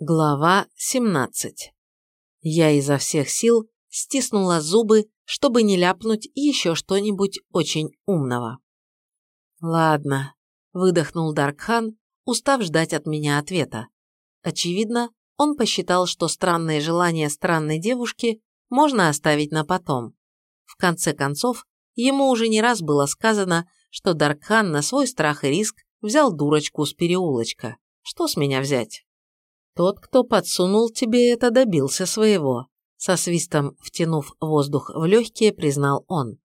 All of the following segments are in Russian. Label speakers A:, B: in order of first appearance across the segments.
A: Глава 17. Я изо всех сил стиснула зубы, чтобы не ляпнуть еще что-нибудь очень умного. «Ладно», – выдохнул Даркхан, устав ждать от меня ответа. Очевидно, он посчитал, что странные желания странной девушки можно оставить на потом. В конце концов, ему уже не раз было сказано, что Даркхан на свой страх и риск взял дурочку с переулочка. Что с меня взять? Тот, кто подсунул тебе это, добился своего. Со свистом втянув воздух в легкие, признал он.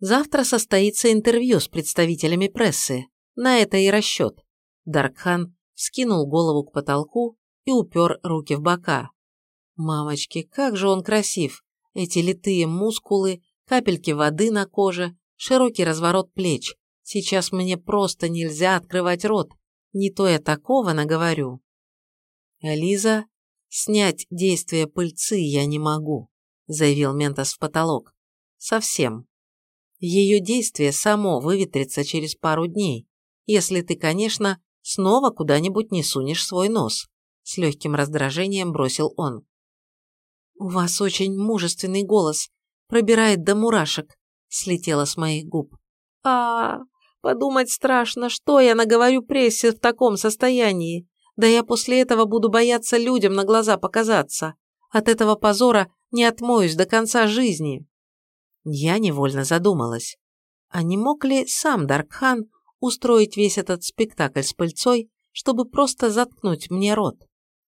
A: Завтра состоится интервью с представителями прессы. На это и расчет. Даркхан скинул голову к потолку и упер руки в бока. Мамочки, как же он красив! Эти литые мускулы, капельки воды на коже, широкий разворот плеч. Сейчас мне просто нельзя открывать рот. Не то я такого наговорю. «Лиза, снять действие пыльцы я не могу», заявил Ментос в потолок. «Совсем. Ее действие само выветрится через пару дней, если ты, конечно, снова куда-нибудь не сунешь свой нос», с легким раздражением бросил он. «У вас очень мужественный голос, пробирает до мурашек», слетело с моих губ. а, -а, -а подумать страшно, что я наговорю прессе в таком состоянии. Да я после этого буду бояться людям на глаза показаться. От этого позора не отмоюсь до конца жизни. Я невольно задумалась. А не мог ли сам Даркхан устроить весь этот спектакль с пыльцой, чтобы просто заткнуть мне рот?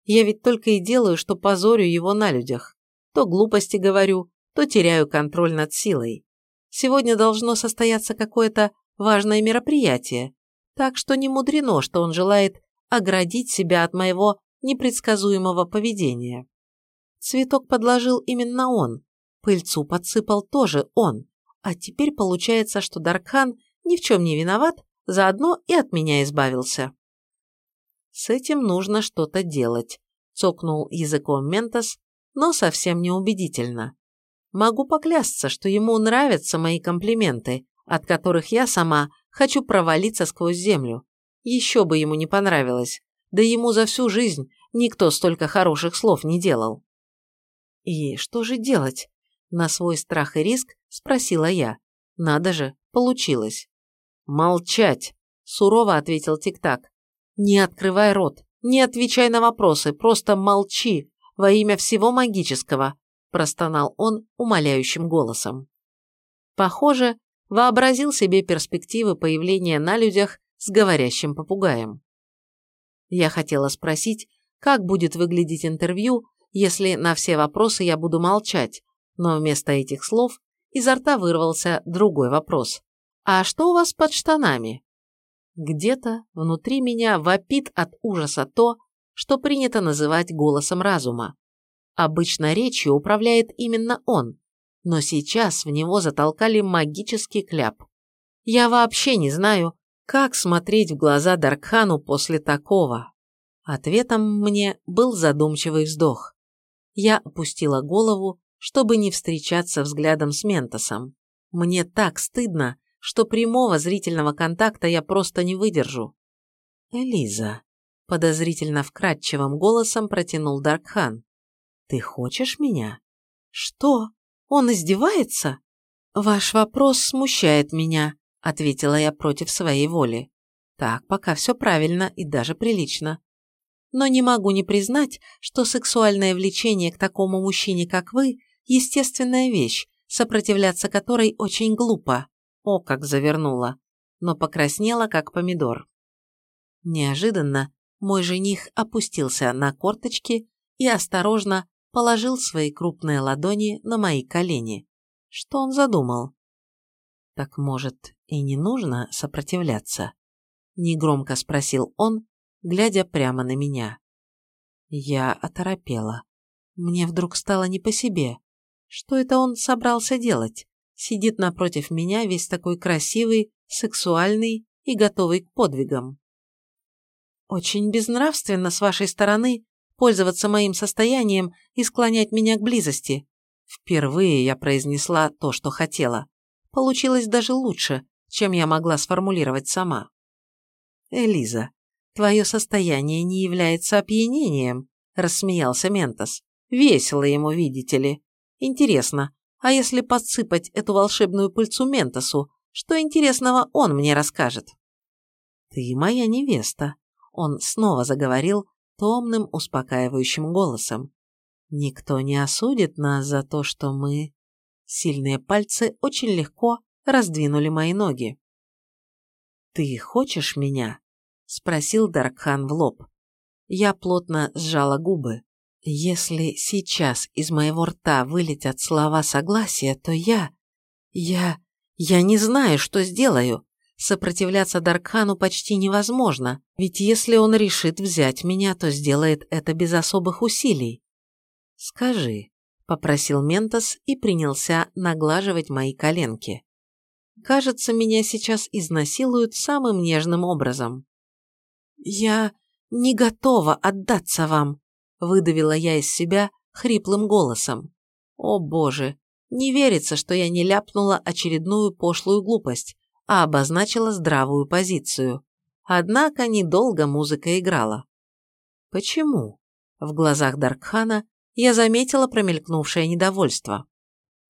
A: Я ведь только и делаю, что позорю его на людях. То глупости говорю, то теряю контроль над силой. Сегодня должно состояться какое-то важное мероприятие, так что не мудрено, что он желает оградить себя от моего непредсказуемого поведения. Цветок подложил именно он, пыльцу подсыпал тоже он, а теперь получается, что Даркхан ни в чем не виноват, заодно и от меня избавился. С этим нужно что-то делать, цокнул языком Ментос, но совсем неубедительно. Могу поклясться, что ему нравятся мои комплименты, от которых я сама хочу провалиться сквозь землю, еще бы ему не понравилось, да ему за всю жизнь никто столько хороших слов не делал. «И что же делать?» – на свой страх и риск спросила я. «Надо же, получилось». «Молчать!» – сурово ответил Тик-Так. «Не открывай рот, не отвечай на вопросы, просто молчи во имя всего магического», – простонал он умоляющим голосом. Похоже, вообразил себе перспективы появления на людях с говорящим попугаем. Я хотела спросить, как будет выглядеть интервью, если на все вопросы я буду молчать, но вместо этих слов изо рта вырвался другой вопрос. «А что у вас под штанами?» Где-то внутри меня вопит от ужаса то, что принято называть голосом разума. Обычно речью управляет именно он, но сейчас в него затолкали магический кляп. Я вообще не знаю, как смотреть в глаза Даркхану после такого? Ответом мне был задумчивый вздох. Я опустила голову, чтобы не встречаться взглядом с Ментосом. Мне так стыдно, что прямого зрительного контакта я просто не выдержу. «Элиза», — подозрительно вкрадчивым голосом протянул Даркхан, — «ты хочешь меня?» «Что? Он издевается?» «Ваш вопрос смущает меня», – ответила я против своей воли. Так, пока все правильно и даже прилично. Но не могу не признать, что сексуальное влечение к такому мужчине, как вы, естественная вещь, сопротивляться которой очень глупо. О, как завернула. Но покраснела, как помидор. Неожиданно мой жених опустился на корточки и осторожно положил свои крупные ладони на мои колени. Что он задумал? Так, может, и не нужно сопротивляться? Негромко спросил он, глядя прямо на меня. Я оторопела. Мне вдруг стало не по себе. Что это он собрался делать? Сидит напротив меня весь такой красивый, сексуальный и готовый к подвигам. Очень безнравственно с вашей стороны пользоваться моим состоянием и склонять меня к близости. Впервые я произнесла то, что хотела. Получилось даже лучше, чем я могла сформулировать сама. Элиза, твое состояние не является опьянением», – рассмеялся Ментос. «Весело ему, видите ли. Интересно, а если подсыпать эту волшебную пыльцу Ментосу, что интересного он мне расскажет?» «Ты моя невеста», – он снова заговорил томным, успокаивающим голосом. «Никто не осудит нас за то, что мы...» Сильные пальцы очень легко раздвинули мои ноги. «Ты хочешь меня?» – спросил Даркхан в лоб. Я плотно сжала губы. Если сейчас из моего рта вылетят слова согласия, то я... Я... Я не знаю, что сделаю. Сопротивляться Даркхану почти невозможно, ведь если он решит взять меня, то сделает это без особых усилий. «Скажи», — попросил Ментос и принялся наглаживать мои коленки. «Кажется, меня сейчас изнасилуют самым нежным образом». «Я не готова отдаться вам», — выдавила я из себя хриплым голосом. «О боже, не верится, что я не ляпнула очередную пошлую глупость, а обозначила здравую позицию. Однако недолго музыка играла. Почему? В глазах Даркхана я заметила промелькнувшее недовольство.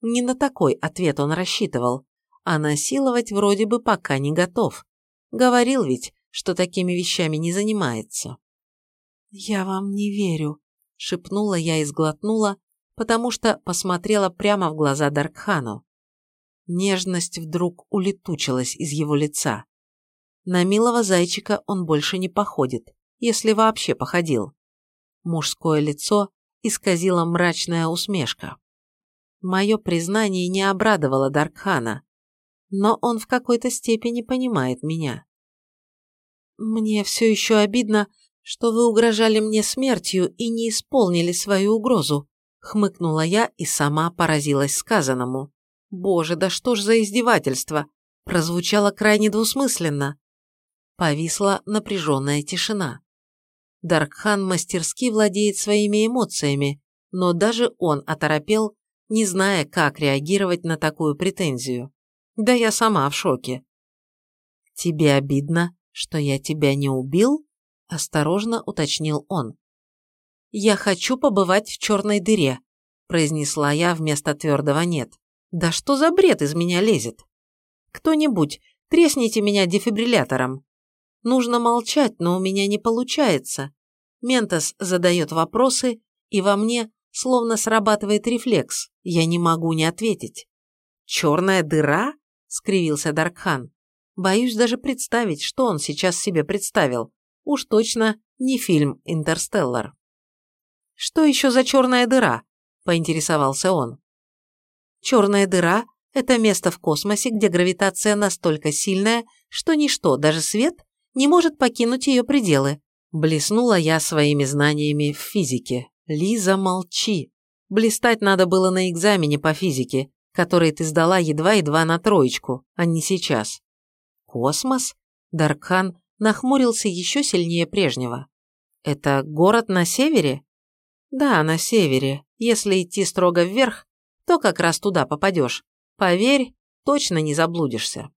A: Не на такой ответ он рассчитывал, а насиловать вроде бы пока не готов. Говорил ведь, что такими вещами не занимается. «Я вам не верю», — шепнула я и сглотнула, потому что посмотрела прямо в глаза Даркхану. Нежность вдруг улетучилась из его лица. На милого зайчика он больше не походит, если вообще походил. Мужское лицо исказила мрачная усмешка. Мое признание не обрадовало Даркхана, но он в какой-то степени понимает меня. «Мне все еще обидно, что вы угрожали мне смертью и не исполнили свою угрозу», хмыкнула я и сама поразилась сказанному. Боже, да что ж за издевательство! Прозвучало крайне двусмысленно. Повисла напряженная тишина. Даркхан мастерски владеет своими эмоциями, но даже он оторопел, не зная, как реагировать на такую претензию. Да я сама в шоке. «Тебе обидно, что я тебя не убил?» – осторожно уточнил он. «Я хочу побывать в черной дыре», – произнесла я вместо твердого «нет». Да что за бред из меня лезет? Кто-нибудь, тресните меня дефибриллятором. Нужно молчать, но у меня не получается. Ментос задает вопросы, и во мне словно срабатывает рефлекс. Я не могу не ответить. «Черная дыра?» – скривился Даркхан. Боюсь даже представить, что он сейчас себе представил. Уж точно не фильм «Интерстеллар». «Что еще за черная дыра?» – поинтересовался он. Черная дыра – это место в космосе, где гравитация настолько сильная, что ничто, даже свет, не может покинуть ее пределы. Блеснула я своими знаниями в физике. Лиза, молчи. Блистать надо было на экзамене по физике, который ты сдала едва-едва на троечку, а не сейчас. Космос? Даркхан нахмурился еще сильнее прежнего. Это город на севере? Да, на севере. Если идти строго вверх, то как раз туда попадешь. Поверь, точно не заблудишься.